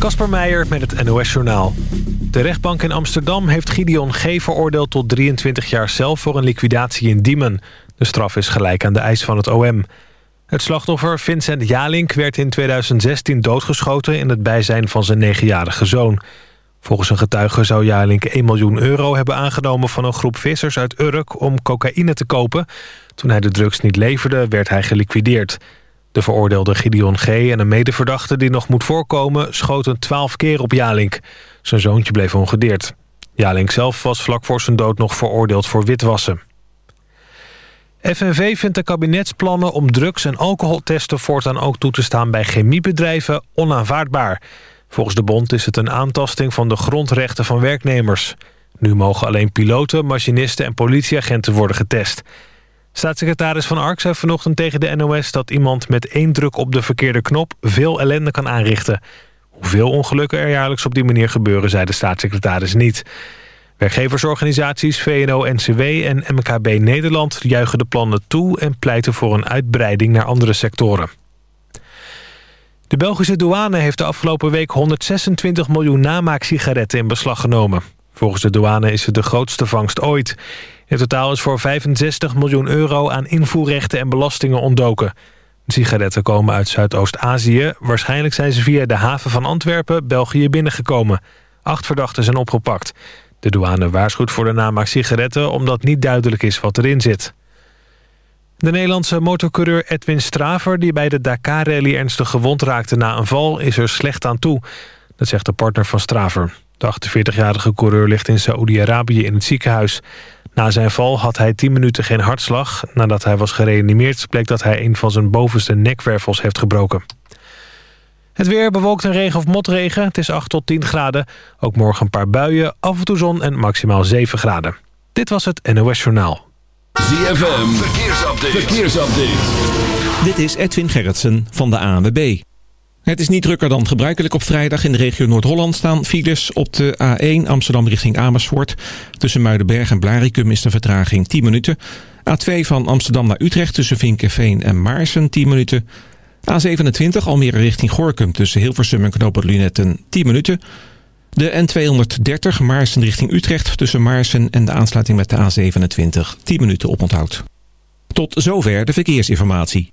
Kasper Meijer met het NOS-journaal. De rechtbank in Amsterdam heeft Gideon G. veroordeeld tot 23 jaar cel voor een liquidatie in Diemen. De straf is gelijk aan de eis van het OM. Het slachtoffer Vincent Jalink werd in 2016 doodgeschoten... in het bijzijn van zijn negenjarige zoon. Volgens een getuige zou Jalink 1 miljoen euro hebben aangenomen... van een groep vissers uit Urk om cocaïne te kopen. Toen hij de drugs niet leverde, werd hij geliquideerd. De veroordeelde Gideon G. en een medeverdachte die nog moet voorkomen... schoten 12 keer op Jalink. Zijn zoontje bleef ongedeerd. Jalink zelf was vlak voor zijn dood nog veroordeeld voor witwassen. FNV vindt de kabinetsplannen om drugs- en alcoholtesten voortaan ook toe te staan bij chemiebedrijven onaanvaardbaar. Volgens de bond is het een aantasting van de grondrechten van werknemers. Nu mogen alleen piloten, machinisten en politieagenten worden getest. Staatssecretaris Van Ark zei vanochtend tegen de NOS... dat iemand met één druk op de verkeerde knop veel ellende kan aanrichten. Hoeveel ongelukken er jaarlijks op die manier gebeuren... zei de staatssecretaris niet. Werkgeversorganisaties VNO-NCW en MKB Nederland juichen de plannen toe... en pleiten voor een uitbreiding naar andere sectoren. De Belgische douane heeft de afgelopen week 126 miljoen namaak-sigaretten in beslag genomen. Volgens de douane is het de grootste vangst ooit. In totaal is voor 65 miljoen euro aan invoerrechten en belastingen ontdoken. Sigaretten komen uit Zuidoost-Azië. Waarschijnlijk zijn ze via de haven van Antwerpen, België binnengekomen. Acht verdachten zijn opgepakt. De douane waarschuwt voor de namaak sigaretten... omdat niet duidelijk is wat erin zit. De Nederlandse motorcoureur Edwin Straver... die bij de Dakar-rally ernstig gewond raakte na een val... is er slecht aan toe. Dat zegt de partner van Straver. De 48-jarige coureur ligt in Saoedi-Arabië in het ziekenhuis. Na zijn val had hij 10 minuten geen hartslag. Nadat hij was gereanimeerd bleek dat hij een van zijn bovenste nekwervels heeft gebroken. Het weer bewolkt en regen of motregen. Het is 8 tot 10 graden. Ook morgen een paar buien, af en toe zon en maximaal 7 graden. Dit was het NOS Journaal. ZFM, verkeersupdate. verkeersupdate. Dit is Edwin Gerritsen van de ANWB. Het is niet drukker dan gebruikelijk op vrijdag. In de regio Noord-Holland staan files op de A1 Amsterdam richting Amersfoort. Tussen Muidenberg en Blaricum is de vertraging 10 minuten. A2 van Amsterdam naar Utrecht tussen Vinkenveen en Maarsen 10 minuten. A27 Almere richting Gorkum tussen Hilversum en Knoopend Lunetten 10 minuten. De N230 Maarsen richting Utrecht tussen Maarsen en de aansluiting met de A27 10 minuten oponthoud. Tot zover de verkeersinformatie.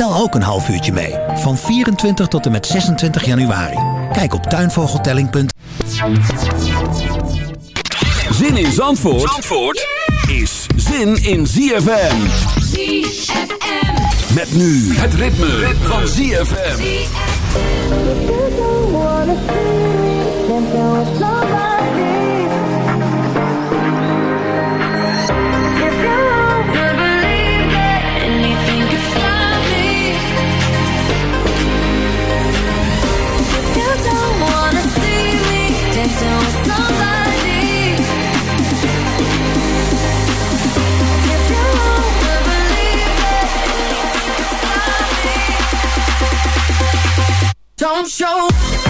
Tel ook een half uurtje mee, van 24 tot en met 26 januari. Kijk op tuinvogeltelling.nl Zin in Zandvoort, Zandvoort is zin in ZFM. ZFM. Met nu het ritme, van ZFM. Wanna Don't show.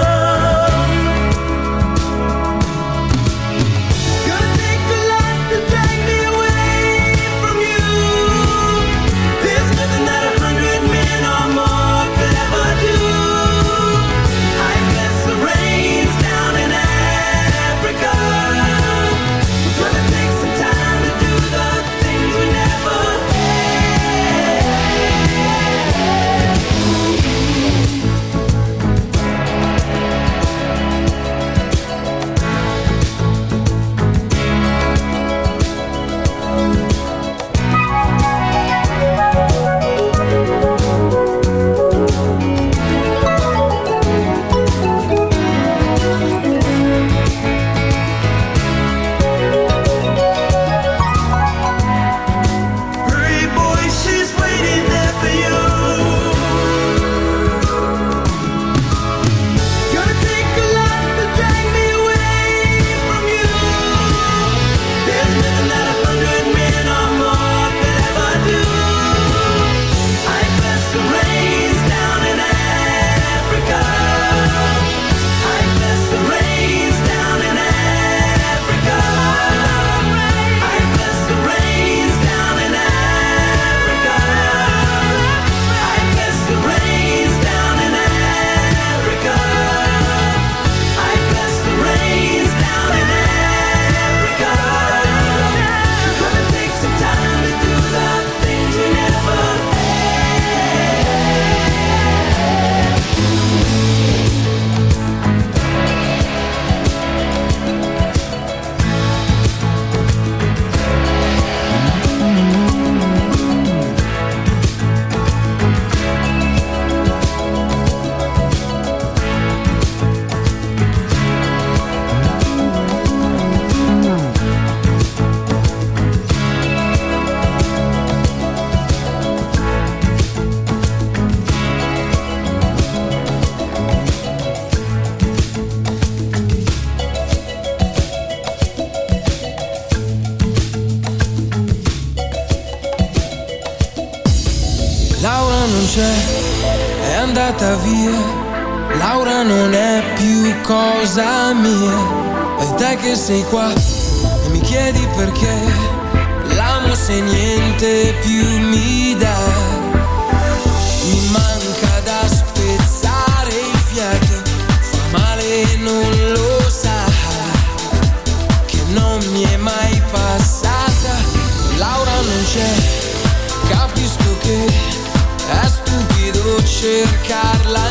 via. Laura non è più cosa mia. E te che sei qua e mi chiedi perché. L'amo se niente più mi dà. Mi manca da spezzare i fiati Fa male e non cercarla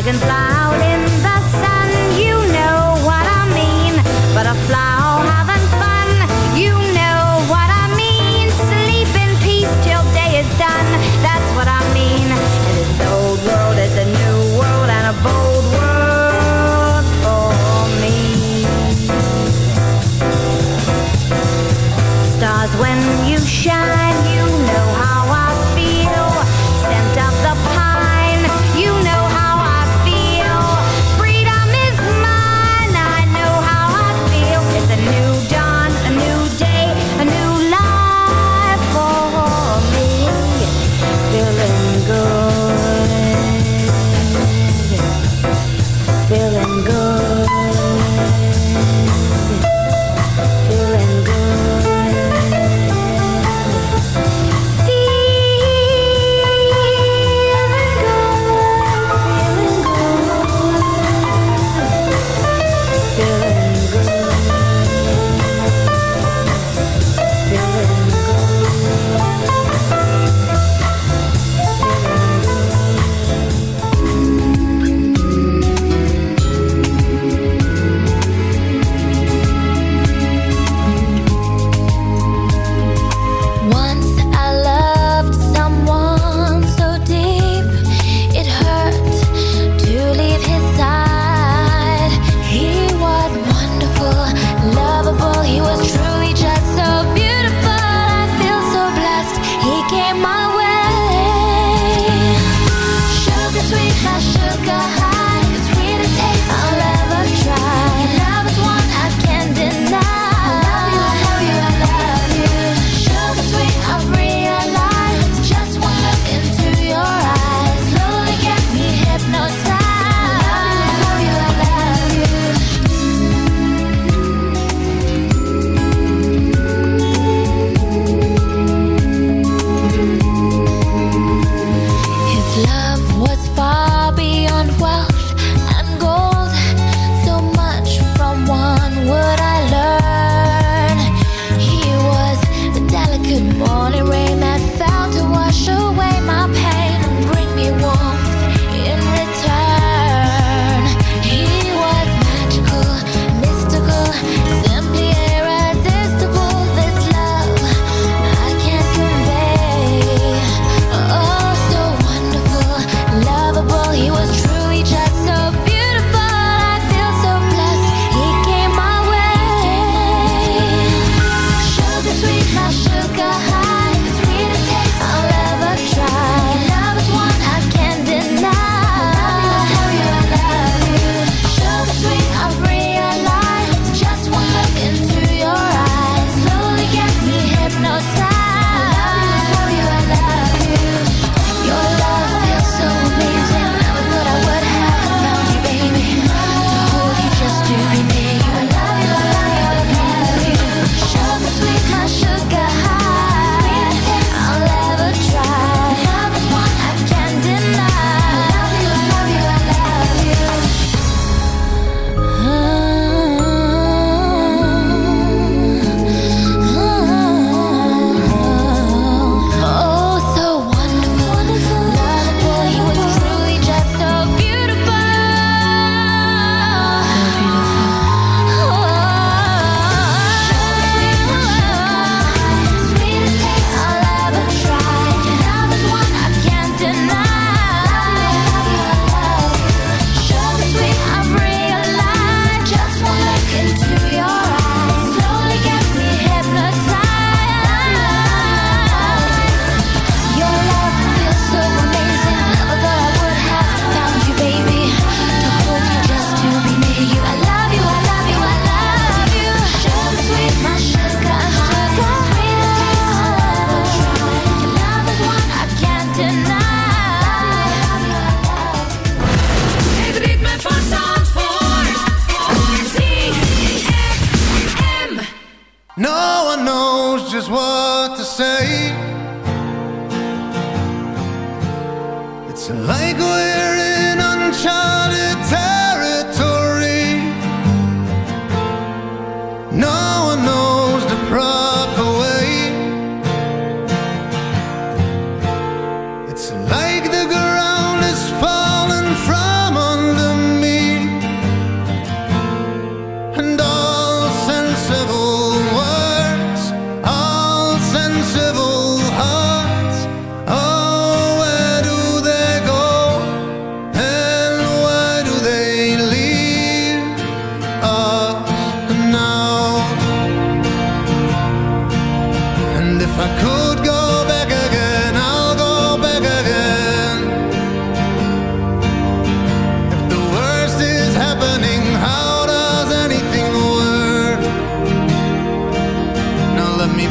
Dragonfly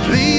please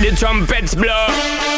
the trumpets blow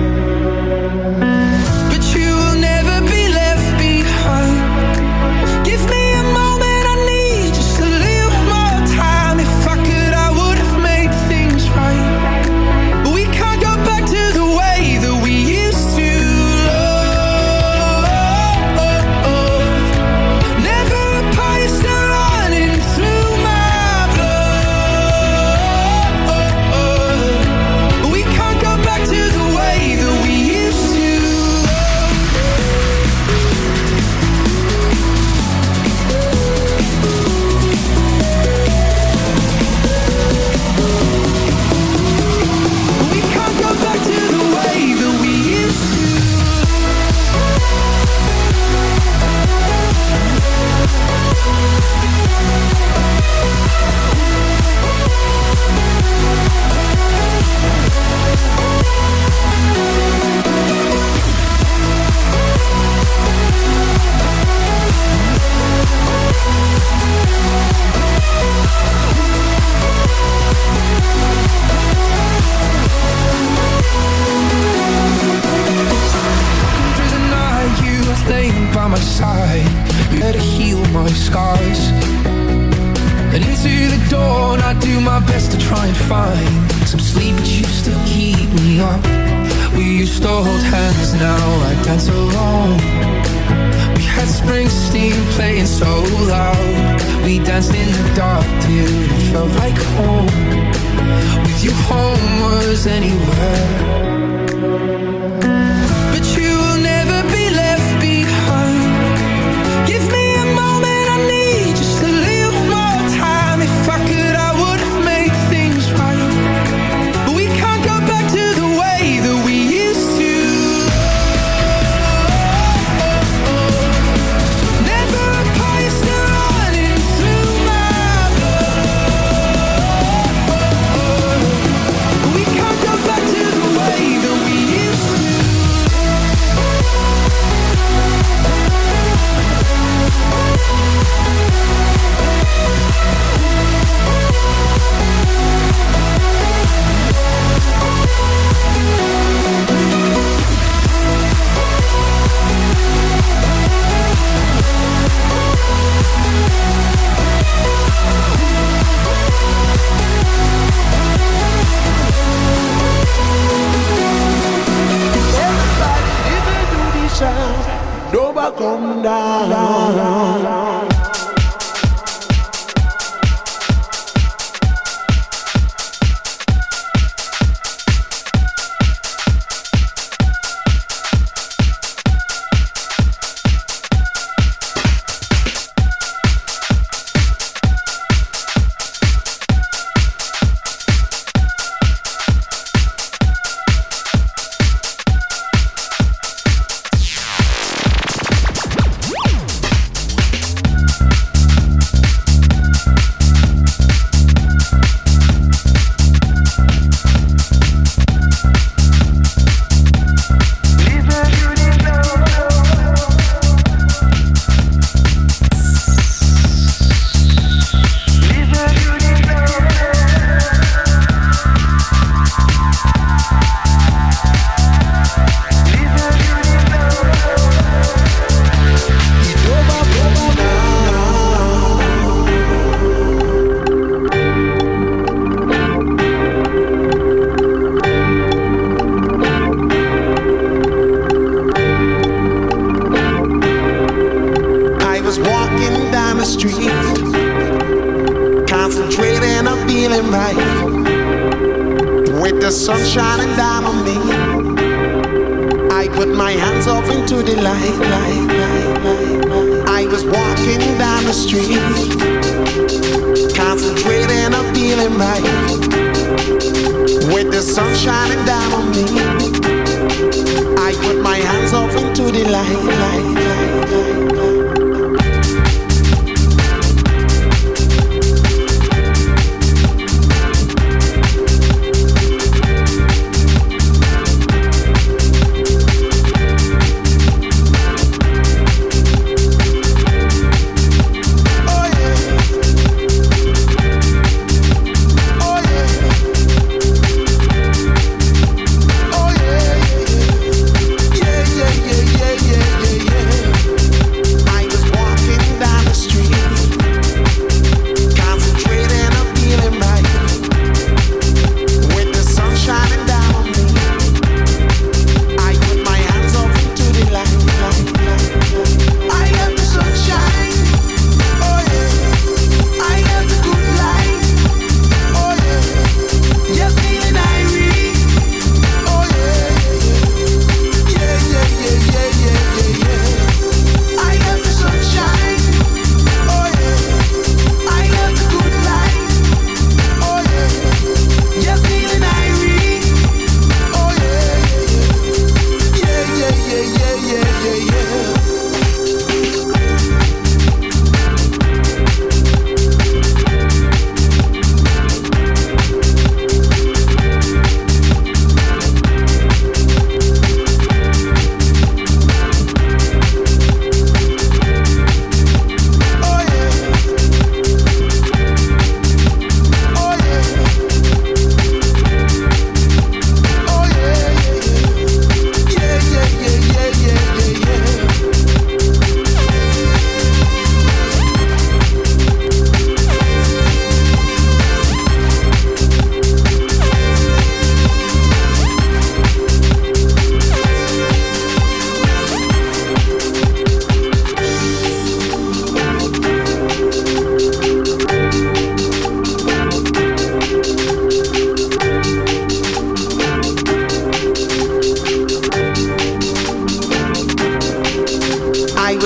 got so wrong We had Springsteen playing so loud. We danced in the dark till it felt like home. With you home was anywhere.